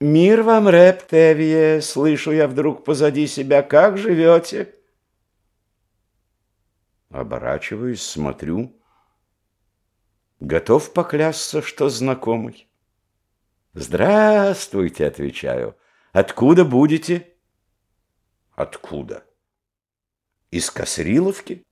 «Мир вам, Рептевие!» — слышу я вдруг позади себя. «Как живете?» Оборачиваюсь, смотрю. Готов поклясться, что знакомый. «Здравствуйте!» — отвечаю. «Откуда будете?» «Откуда?» «Из Косриловки?»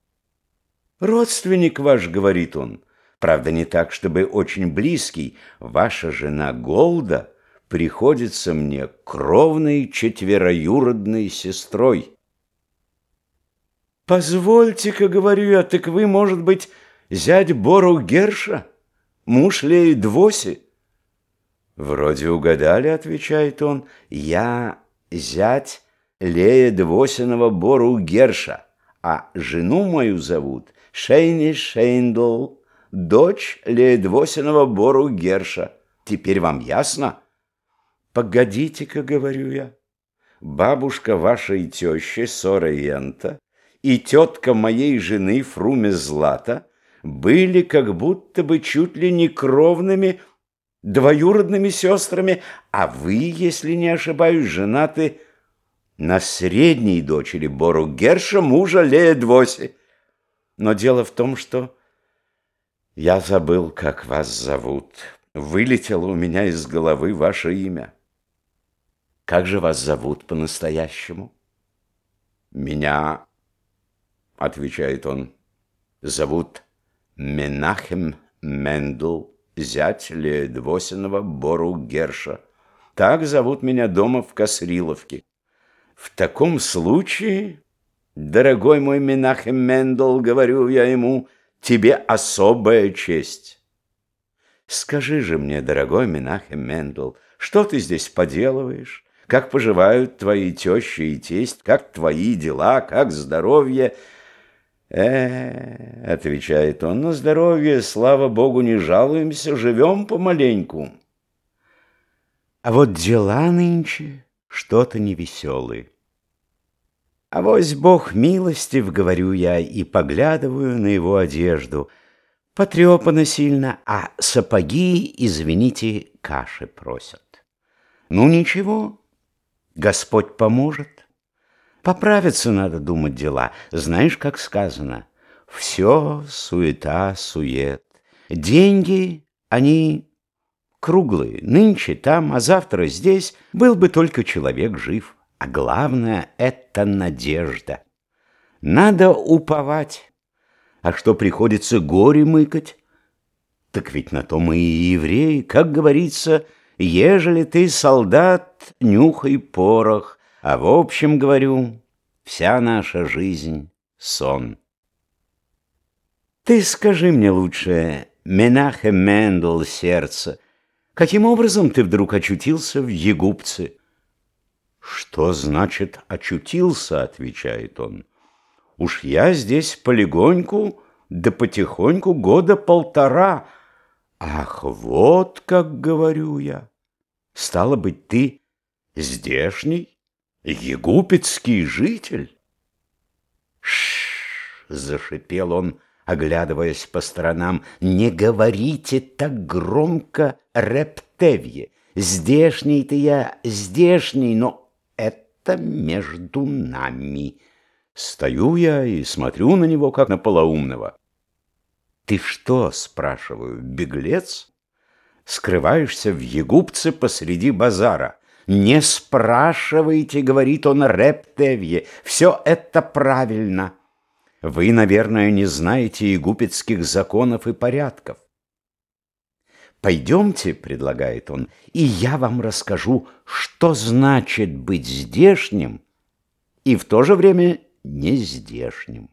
«Родственник ваш», — говорит он. «Правда, не так, чтобы очень близкий. Ваша жена Голда...» приходится мне кровной четвероюродной сестрой. «Позвольте-ка, — говорю я, — так вы, может быть, зять Бору Герша, муж Леи Двоси?» «Вроде угадали, — отвечает он, — я зять Лея Двосиного Бору Герша, а жену мою зовут Шейни Шейндл, дочь Лея Двосиного Бору Герша. Теперь вам ясно?» Погодите-ка, говорю я, бабушка вашей тещи Сораента и тетка моей жены Фруме Злата были как будто бы чуть ли не кровными двоюродными сестрами, а вы, если не ошибаюсь, женаты на средней дочери Бору Герша, мужа Лея Двоси. Но дело в том, что я забыл, как вас зовут. Вылетело у меня из головы ваше имя. Как же вас зовут по-настоящему? Меня, отвечает он, зовут Менахем Мендл, зять Ледвосиного Бору Герша. Так зовут меня дома в Косриловке. В таком случае, дорогой мой Менахем Мендл, говорю я ему, тебе особая честь. Скажи же мне, дорогой Менахем Мендл, что ты здесь поделываешь? Как поживают твои теща и тесть? Как твои дела? Как здоровье?» «Э, — отвечает он, — на здоровье, слава богу, не жалуемся, живем помаленьку. А вот дела нынче что-то невеселые. А вось бог милостив, говорю я, и поглядываю на его одежду. Потрепано сильно, а сапоги, извините, каши просят. Ну, ничего, Господь поможет. Поправиться надо думать дела. Знаешь, как сказано, все суета, сует. Деньги, они круглые. Нынче там, а завтра здесь был бы только человек жив. А главное — это надежда. Надо уповать. А что приходится горе мыкать? Так ведь на то мы и евреи, как говорится — Ежели ты солдат, нюхай порох, а в общем, говорю, вся наша жизнь — сон. Ты скажи мне лучше, Менахе Мендел, сердце, каким образом ты вдруг очутился в Егупце? Что значит «очутился», — отвечает он. Уж я здесь полегоньку, да потихоньку года полтора, Ах, вот как говорю я. Стало быть, ты здешний, егупетский житель? Шш, зашипел он, оглядываясь по сторонам. Не говорите так громко, Рептевье. Здешний-то я, здешний, но это между нами. Стою я и смотрю на него, как на полоумного. «Ты что?» — спрашиваю. «Беглец? Скрываешься в Егупце посреди базара?» «Не спрашивайте», — говорит он Рептевье, — «все это правильно. Вы, наверное, не знаете егупетских законов и порядков. «Пойдемте», — предлагает он, — «и я вам расскажу, что значит быть здешним и в то же время нездешним».